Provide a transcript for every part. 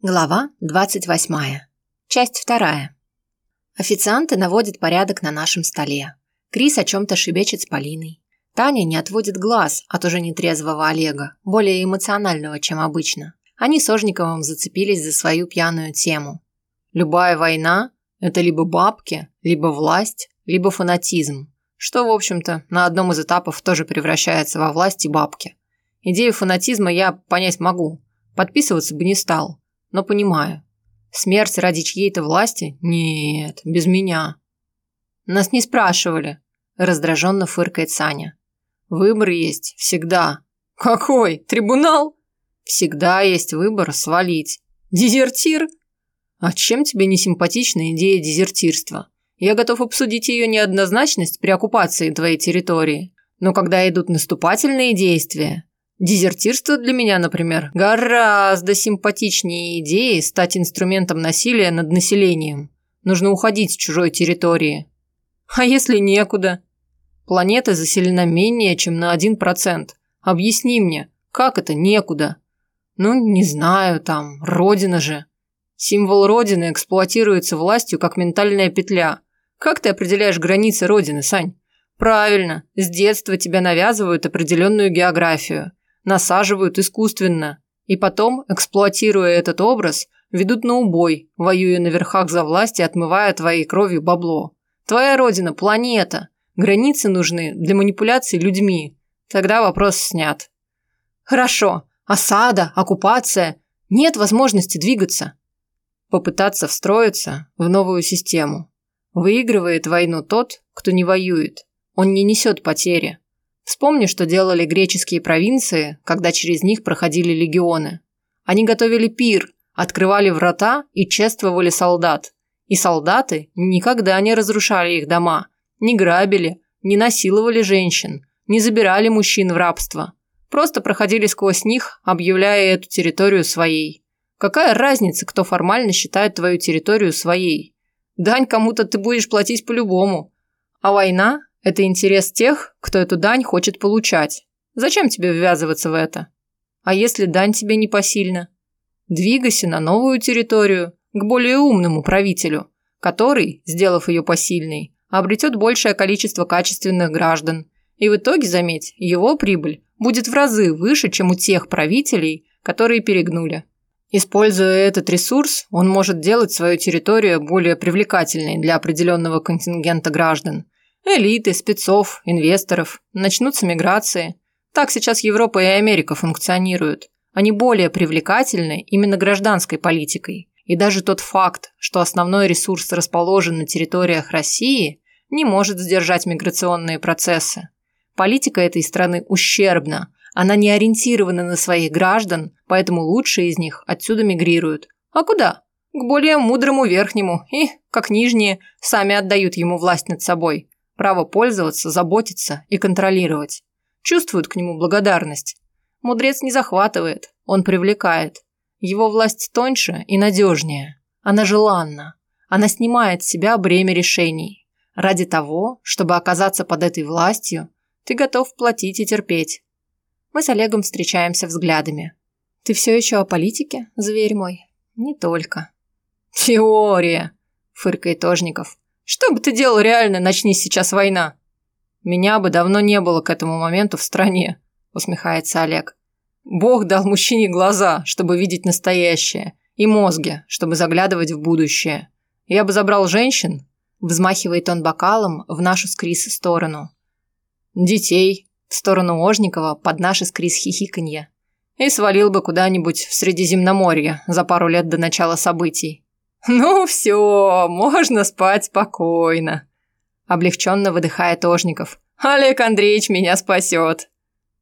Глава 28. Часть вторая. Официанты наводят порядок на нашем столе. Крис о чем-то шебечет с Полиной. Таня не отводит глаз от уже нетрезвого Олега, более эмоционального, чем обычно. Они с Ожниковым зацепились за свою пьяную тему. Любая война – это либо бабки, либо власть, либо фанатизм, что, в общем-то, на одном из этапов тоже превращается во власть и бабки. Идею фанатизма я понять могу, подписываться бы не стал – но понимаю. Смерть ради чьей-то власти? Нет, без меня. Нас не спрашивали, раздраженно фыркает Саня. Выбор есть всегда. Какой? Трибунал? Всегда есть выбор свалить. Дезертир? А чем тебе не симпатична идея дезертирства? Я готов обсудить ее неоднозначность при оккупации твоей территории. Но когда идут наступательные действия, Дезертирство для меня, например, гораздо симпатичнее идеи стать инструментом насилия над населением. Нужно уходить с чужой территории. А если некуда? Планета заселена менее чем на 1%. Объясни мне, как это некуда? Ну, не знаю, там, родина же. Символ родины эксплуатируется властью как ментальная петля. Как ты определяешь границы родины, Сань? Правильно, с детства тебя навязывают определенную географию насаживают искусственно, и потом, эксплуатируя этот образ, ведут на убой, воюя на верхах за власть и отмывая твоей кровью бабло. Твоя родина – планета. Границы нужны для манипуляций людьми. Тогда вопрос снят. Хорошо. Осада, оккупация. Нет возможности двигаться. Попытаться встроиться в новую систему. Выигрывает войну тот, кто не воюет. Он не несет потери. Вспомни, что делали греческие провинции, когда через них проходили легионы. Они готовили пир, открывали врата и чествовали солдат. И солдаты никогда не разрушали их дома, не грабили, не насиловали женщин, не забирали мужчин в рабство. Просто проходили сквозь них, объявляя эту территорию своей. Какая разница, кто формально считает твою территорию своей? Дань кому-то ты будешь платить по-любому. А война это интерес тех, кто эту дань хочет получать. Зачем тебе ввязываться в это? А если дань тебе не посильна? Двигайся на новую территорию, к более умному правителю, который, сделав ее посильной, обретет большее количество качественных граждан. И в итоге, заметь, его прибыль будет в разы выше, чем у тех правителей, которые перегнули. Используя этот ресурс, он может делать свою территорию более привлекательной для определенного контингента граждан – Элиты, спецов, инвесторов. Начнутся миграции. Так сейчас Европа и Америка функционируют. Они более привлекательны именно гражданской политикой. И даже тот факт, что основной ресурс расположен на территориях России, не может сдержать миграционные процессы. Политика этой страны ущербна. Она не ориентирована на своих граждан, поэтому лучшие из них отсюда мигрируют. А куда? К более мудрому верхнему и, как нижние, сами отдают ему власть над собой. Право пользоваться, заботиться и контролировать. Чувствуют к нему благодарность. Мудрец не захватывает, он привлекает. Его власть тоньше и надежнее. Она желанна. Она снимает с себя бремя решений. Ради того, чтобы оказаться под этой властью, ты готов платить и терпеть. Мы с Олегом встречаемся взглядами. Ты все еще о политике, зверь мой? Не только. Теория, фыркает Тожников. Что бы ты делал реально, начни сейчас война? Меня бы давно не было к этому моменту в стране, усмехается Олег. Бог дал мужчине глаза, чтобы видеть настоящее, и мозги, чтобы заглядывать в будущее. Я бы забрал женщин, взмахивает он бокалом в нашу с Крис сторону. Детей, в сторону Ожникова, под наше с Крис хихиканье. И свалил бы куда-нибудь в Средиземноморье за пару лет до начала событий. «Ну все, можно спать спокойно», – облегченно выдыхает Ожников. «Олег Андреевич меня спасет».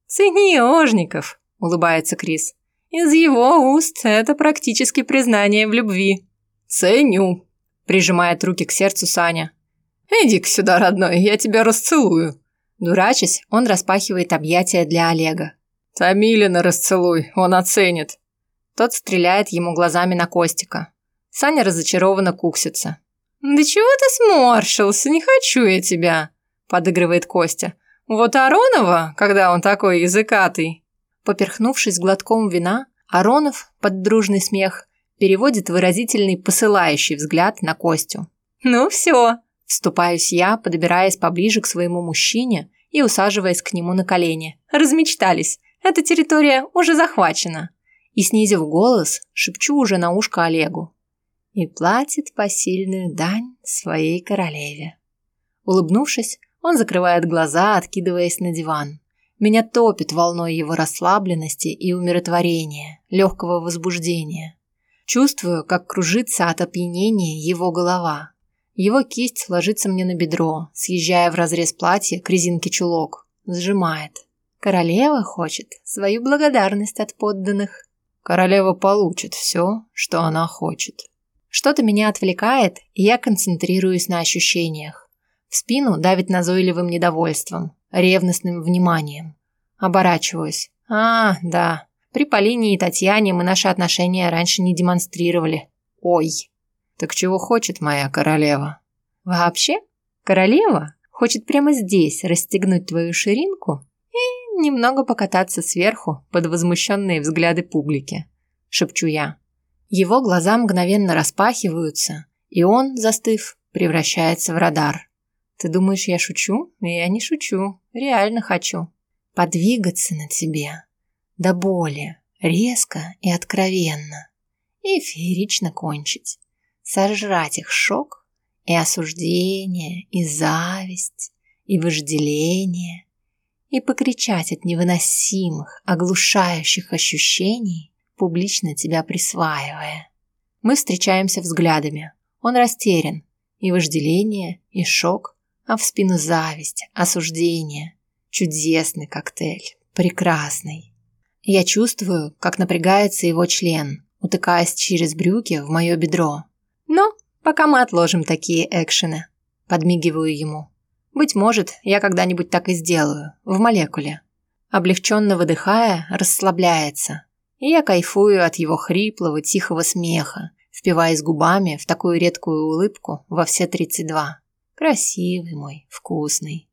«Цени Ожников», – улыбается Крис. «Из его уст это практически признание в любви». «Ценю», – прижимает руки к сердцу Саня. «Иди-ка сюда, родной, я тебя расцелую». Дурачась, он распахивает объятия для Олега. «Томилина расцелуй, он оценит». Тот стреляет ему глазами на Костика. Саня разочарованно куксится. «Да чего ты сморщился? Не хочу я тебя!» – подыгрывает Костя. «Вот Аронова, когда он такой языкатый!» Поперхнувшись глотком вина, Аронов, под дружный смех, переводит выразительный посылающий взгляд на Костю. «Ну все!» – вступаюсь я, подбираясь поближе к своему мужчине и усаживаясь к нему на колени. «Размечтались! Эта территория уже захвачена!» И, снизив голос, шепчу уже на ушко Олегу. «И платит посильную дань своей королеве». Улыбнувшись, он закрывает глаза, откидываясь на диван. Меня топит волной его расслабленности и умиротворения, легкого возбуждения. Чувствую, как кружится от опьянения его голова. Его кисть ложится мне на бедро, съезжая в разрез платья к резинке чулок. Сжимает. Королева хочет свою благодарность от подданных. Королева получит все, что она хочет. Что-то меня отвлекает, и я концентрируюсь на ощущениях. В спину давит назойливым недовольством, ревностным вниманием. Оборачиваюсь. А, да. При Полине и Татьяне мы наши отношения раньше не демонстрировали. Ой. Так чего хочет моя королева? Вообще? Королева хочет прямо здесь расстегнуть твою ширинку и немного покататься сверху под возмущенные взгляды публики. Шепчу я. Его глаза мгновенно распахиваются, и он, застыв, превращается в радар. Ты думаешь, я шучу? Я не шучу. Реально хочу. Подвигаться на тебе. До боли. Резко и откровенно. И феерично кончить. Сожрать их шок и осуждение, и зависть, и вожделение. И покричать от невыносимых, оглушающих ощущений, публично тебя присваивая. Мы встречаемся взглядами. Он растерян. И вожделение, и шок, а в спину зависть, осуждение. Чудесный коктейль, прекрасный. Я чувствую, как напрягается его член, утыкаясь через брюки в мое бедро. Но пока мы отложим такие экшены. Подмигиваю ему. Быть может, я когда-нибудь так и сделаю, в молекуле. Облегченно выдыхая, расслабляется. И я кайфую от его хриплого, тихого смеха, впиваясь губами в такую редкую улыбку во все тридцать два. Красивый мой, вкусный.